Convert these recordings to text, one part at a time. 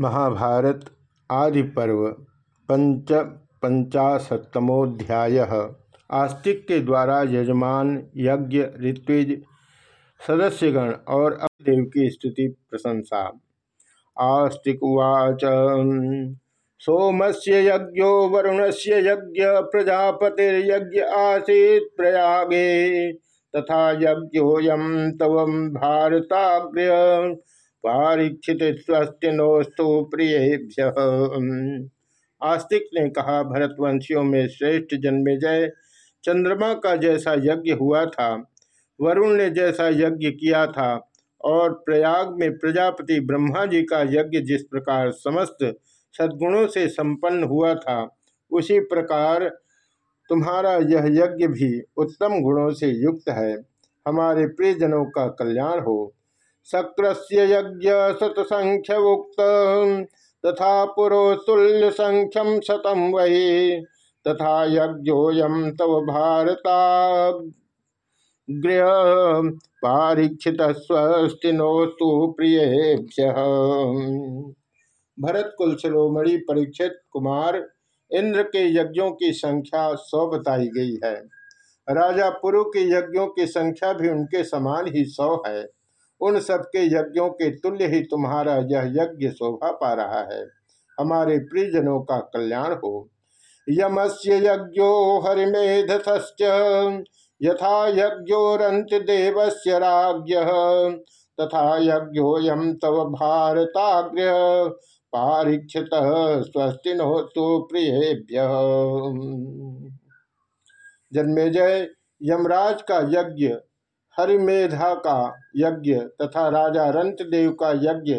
महाभारत आदि पर्व पंच पंचाशतमोध्याय आस्तिक के द्वारा यजमान यज्ञ, ऋत्विज, सदस्यगण और अवदेव की स्तुति प्रशंसा। आस्तिक उवाच सोम से यज्ञो से यज्ञ, प्रजापतिर्यज्ञ आसीत प्रयागे। तथा यज्ञोयम तव भारताग्र पारीक्षित स्वस्ति नोस्तु प्रियभ्य। आस्तिक ने कहा, भरतवंशियों में श्रेष्ठ जन्मे जय चंद्रमा का जैसा यज्ञ हुआ था, वरुण ने जैसा यज्ञ किया था, और प्रयाग में प्रजापति ब्रह्मा जी का यज्ञ जिस प्रकार समस्त सद्गुणों से संपन्न हुआ था, उसी प्रकार तुम्हारा यह यज्ञ भी उत्तम गुणों से युक्त है। हमारे प्रियजनों का कल्याण हो। शक्रस्य यज्ञ शतसंख्य उक्त तथा पुरोतुल्य संख्यम शतम वही तथा यज्ञोयम तव भारता। गृह पारीक्षित स्वस्तिनोस्तु प्रिय भरत कुल शिरोमणि परीक्षित कुमार, इंद्र के यज्ञों की संख्या सौ बताई गई है। राजा पुरु के यज्ञों की संख्या भी उनके समान ही सौ है। उन सबके यज्ञों के तुल्य ही तुम्हारा यह यज्ञ शोभा पा रहा है। हमारे प्रियजनों का कल्याण हो। यमस्य यज्ञो हरिमेधस्य यथा यज्ञोरंत देवस्य राज्य तथा यज्ञोयम तव भारताग्र। पारीक्षित स्वस्ति नो तो प्रियभ्य। जन्मे जय यमराज का यज्ञ हरिमेधा का यज्ञ तथा राजा रंतदेव का यज्ञ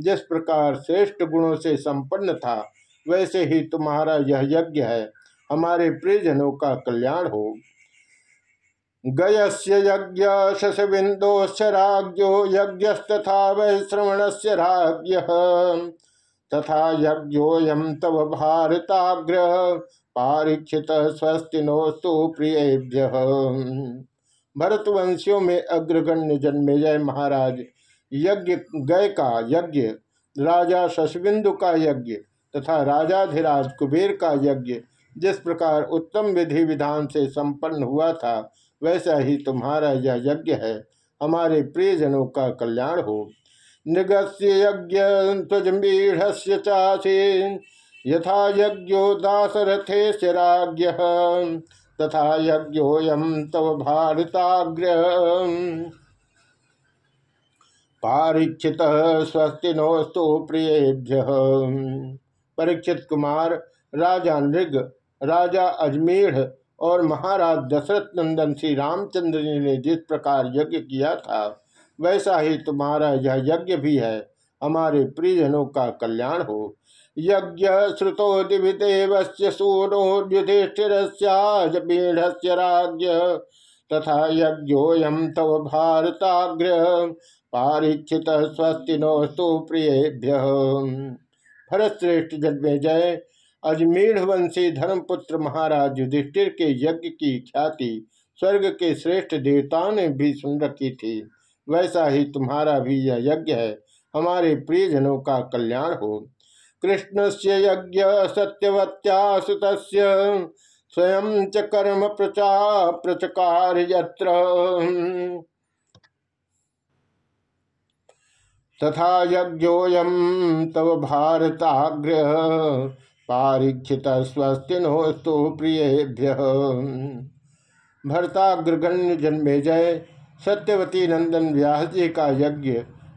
जिस प्रकार श्रेष्ठ गुणों से संपन्न था, वैसे ही तुम्हारा यह यज्ञ है, हमारे प्रियजनों का कल्याण हो। गयस्य यज्ञ शशबिंदोश्च राज्यो यज्ञस्तथा से राज्य तथा यज्ञोयम तव भारताग्र पारीक्षित स्वस्ति नोस्तु प्रियभ्य। भरतवंशियों में अग्रगण्य जन्मेजय महाराज। यज्ञ, गय का यज्ञ, राजा शशबिंदु का यज्ञ तथा राजाधिराज कुबेर का यज्ञ, जिस प्रकार उत्तम विधि विधान से संपन्न हुआ था, वैसा ही तुम्हारा यह यज्ञ है। हमारे प्रियजनों का कल्याण हो। निगस्य यज्ञ चासी यथा यज्ञो दासरथे राज्ञ तथा यज्ञोयम तव भारताग्र पारीक्षित स्वस्ति नोस्तु प्रियेभ्य। परीक्षित कुमार, राजा नृग, राजा अजमेढ़ और महाराज दशरथ नंदन श्री रामचंद्र जी ने जिस प्रकार यज्ञ किया था, वैसा ही तुम्हारा यह यज्ञ भी है। हमारे प्रियजनों का कल्याण हो। यज्ञ श्रुतो दिविदेव सूनो युधिष्ठिरस्याजबीढ़ राज्य तथा यज्ञोयम तव भारताग्र पारीक्षित स्वस्ति नोस्तु प्रियभ्य। भरतश्रेष्ठ जन्मे जय अजमेढ़ वंशी धर्मपुत्र महाराज युधिष्ठिर के यज्ञ की ख्याति स्वर्ग के श्रेष्ठ देवताओं ने भी सुन रखी थी। वैसा ही तुम्हारा भी यह यज्ञ है। हमारे प्रियजनों का कल्याण हो। कृष्ण से यज्ञ सत्यवत्या सुत स्वयं च कर्म प्रचा प्रचकार यत्र। तथा यज्ञोयम तव भारताग्र पारीक्षित स्वस्ति नोस्तु प्रियभ्य। भरताग्रगण्य जन्मे जय सत्यवती नंदन व्यास जी का यज्ञ,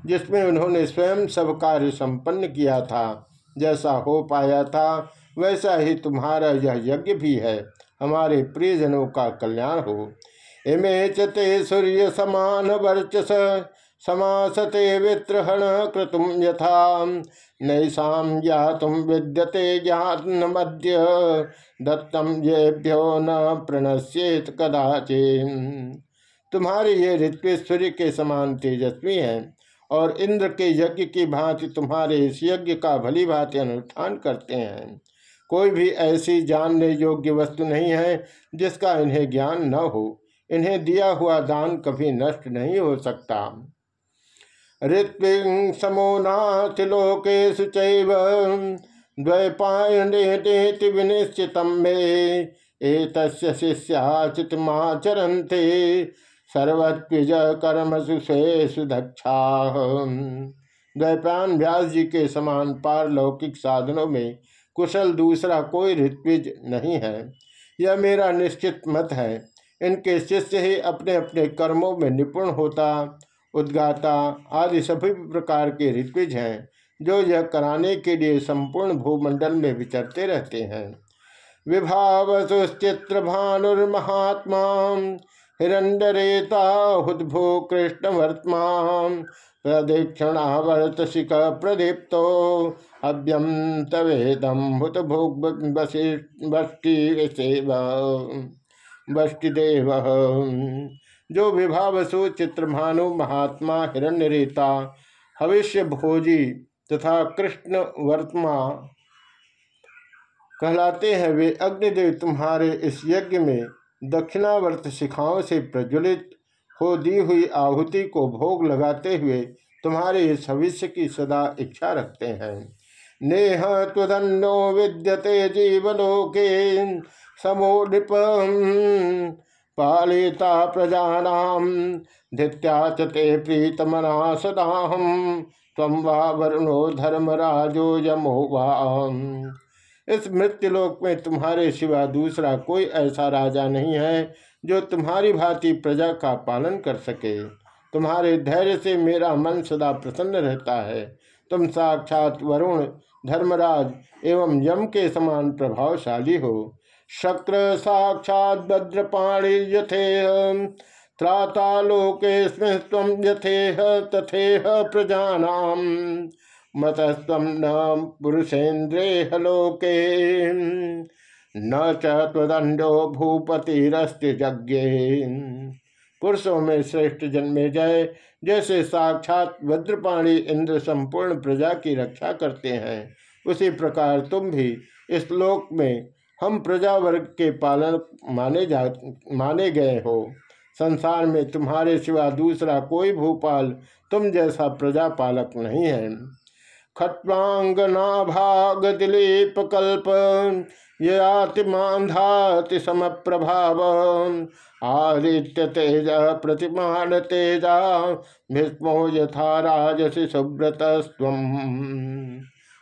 जिसमें उन्होंने स्वयं सब कार्य संपन्न किया था। जैसा हो पाया था, वैसा ही तुम्हारा यह यज्ञ भी है। हमारे प्रियजनों का कल्याण हो। इमे चते सूर्य समान वर्चस, समासते वित्रहण क्रतुम यथा। नैषा तुम विद्यते ज्ञान मध्य दत्तम येभ्यो न प्रणश्येत कदाचे तुम्हारे ये ऋत्वेश्वरी के समान तेजस्वी हैं। और इंद्र के यज्ञ की भांति तुम्हारे इस यज्ञ का भली भांति अनुष्ठान करते हैं। कोई भी ऐसी जानने योग्य वस्तु नहीं है जिसका इन्हें ज्ञान न हो। इन्हें दिया हुआ दान कभी नष्ट नहीं हो सकता। ऋत्विं समो नास्ति लोकेषु चैव द्वैपायनेति विनिश्चित मे। एतस्य शिष्याचितमाचरन्ते सर्वत्विज कर्मसु स्वेषु दक्षा द्वैपायन व्यास जी के समान पारलौकिक साधनों में कुशल दूसरा कोई ऋत्विज नहीं है। यह मेरा निश्चित मत है। इनके शिष्य ही अपने अपने कर्मों में निपुण होता, उद्गाता आदि सभी प्रकार के ऋत्विज हैं, जो यह कराने के लिए संपूर्ण भूमंडल में विचरते रहते हैं। विभाव सुचित्र भानुर्महात्मा हिरण्यरेता हुद्भू कृष्ण वर्तमान प्रदीक्षणावर्त शिख प्रदीप्तो अभ्यम तवेदम हुत भोग वष्टिदेव जो विभावसु चित्रभानु महात्मा हिरण्यरेता हविष्य भोजी तथा कृष्ण वर्तमा कहलाते हैं वे अग्निदेव तुम्हारे इस यज्ञ में दक्षिणावर्त शिखाओं से प्रज्वलित हो दी हुई आहुति को भोग लगाते हुए तुम्हारे इस भविष्य की सदा इच्छा रखते हैं। नेह त्वदन्नो विद्यते जीवलोके समो नृप पालिता प्रजानाम, धित्या चे प्रीतमना सदाहम तम वा वरुणो धर्मराजो यमो वाम। इस मृत्युलोक में तुम्हारे सिवा दूसरा कोई ऐसा राजा नहीं है, जो तुम्हारी भांति प्रजा का पालन कर सके। तुम्हारे धैर्य से मेरा मन सदा प्रसन्न रहता है। तुम साक्षात वरुण, धर्मराज एवं यम के समान प्रभावशाली हो। शक्र साक्षात भद्रपाणी यथे त्राता लोके यथेह तथेह प्रजानाम। मतस्व न पुरुषेन्द्रेह लोके न चदंडो भूपतिरस्त यज्ञ पुरुषों में श्रेष्ठ जन्मे जाए जैसे साक्षात वज्रपाणी इंद्र संपूर्ण प्रजा की रक्षा करते हैं। उसी प्रकार तुम भी इस लोक में हम प्रजा वर्ग के पालन माने जा, माने गए हो। संसार में तुम्हारे सिवा दूसरा कोई भूपाल तुम जैसा प्रजापालक नहीं है। खट्वांगनाभाग दिलीप कल्प यातिमांधाति सम प्रभाव आदित्य तेज, प्रतिमान तेजा, भीष्मो यथा राजसी सुब्रत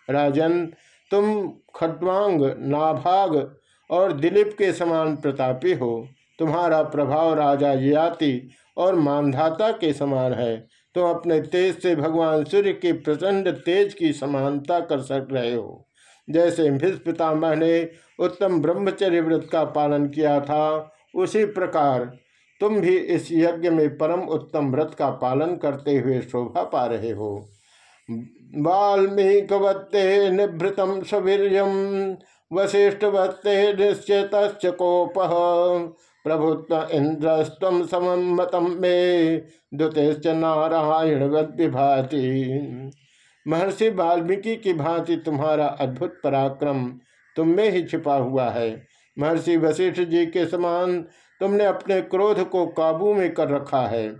राजन, तुम खड्वांग नाभाग और दिलीप के समान प्रतापी हो। तुम्हारा प्रभाव राजा याति और मानधाता के समान है। तुम अपने तेज से भगवान सूर्य के प्रचंड तेज की समानता कर सक रहे हो। जैसे पितामह ने उत्तम ब्रह्मचर्य व्रत का पालन किया था, उसी प्रकार तुम भी इस यज्ञ में परम उत्तम व्रत का पालन करते हुए शोभा पा रहे हो। वाल्मीकवत्ते निभृतम सवीर्यम वशिष्ठवत्ते निश्चित कोप प्रभुत्व इंद्रस्तम समतम मे दुतेश्च नारायण विभाति महर्षि वाल्मीकि की भांति तुम्हारा अद्भुत पराक्रम तुम में ही छिपा हुआ है। महर्षि वशिष्ठ जी के समान तुमने अपने क्रोध को काबू में कर रखा है।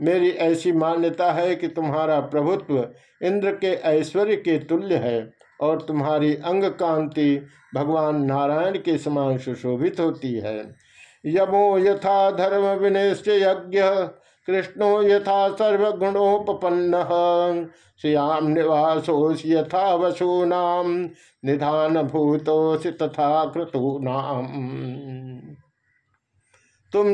मेरी ऐसी मान्यता है कि तुम्हारा प्रभुत्व इंद्र के ऐश्वर्य के तुल्य है और तुम्हारी अंग कांति भगवान नारायण के समान सुशोभित होती है। यमो यथा धर्म विनिश्चय यज्ञ कृष्णो यथा सर्वगुणोपन्न श्याम निवासोस यथा वसूनाम निधान भूतोष तथा क्रतूनाम। तुम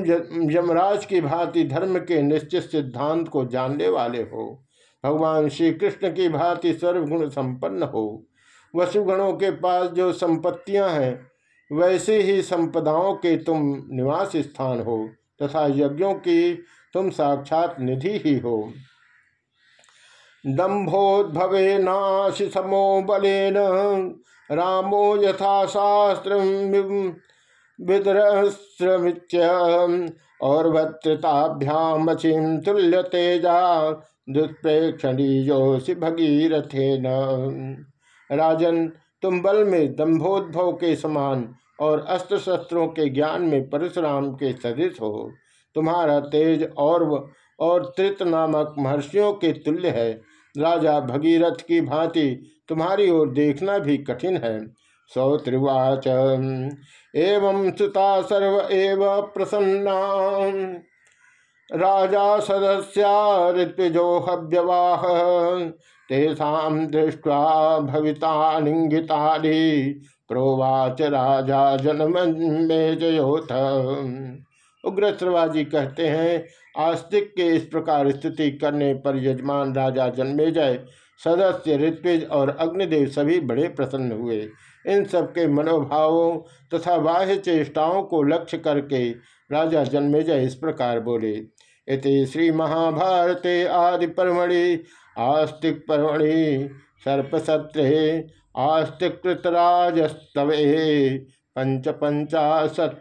यमराज की भांति धर्म के निश्चित सिद्धांत को जानने वाले हो। भगवान श्री कृष्ण की भांति सर्वगुण संपन्न हो। वसुगणों के पास जो संपत्तियाँ हैं वैसे ही संपदाओं के तुम निवास स्थान हो, तथा यज्ञों की तुम साक्षात निधि ही हो। दम्भोद्भवे नाश समो बलेन, रामो यथा शास्त्र और भद्रताभ्याम असीम तुल्य तेजा दुष्प्रेक्षणीयोषि भगीरथे न राजन तुम बल में दम्भोद्भव के समान और अस्त्र शस्त्रों के ज्ञान में परशुराम के सदृश हो। तुम्हारा तेज और और त्रित नामक महर्षियों के तुल्य है। राजा भगीरथ की भांति तुम्हारी ओर देखना भी कठिन है। सौत्रिवाच, एवं सुता सर्व एव प्रसन्ना। राजा सदस्या ऋत्विजो हव्यवाह। दृष्ट्वा भवितालिंगितानि प्रोवाच राजा जन्म उग्र श्रवाजी कहते हैं, आस्तिक के इस प्रकार स्तुति करने पर यजमान राजा जन्मेजय, सदस्य ऋत्विज और अग्निदेव सभी बड़े प्रसन्न हुए। इन सबके मनोभावों तथा बाह्य चेष्टाओं को लक्ष्य करके राजा जन्मेजय इस प्रकार बोले। इति श्री महाभारते आदि परमणि आस्तिक परमणि सर्पसत्रे आस्तिक कृतराजस्तवे पंच पंचाशतमोध्याय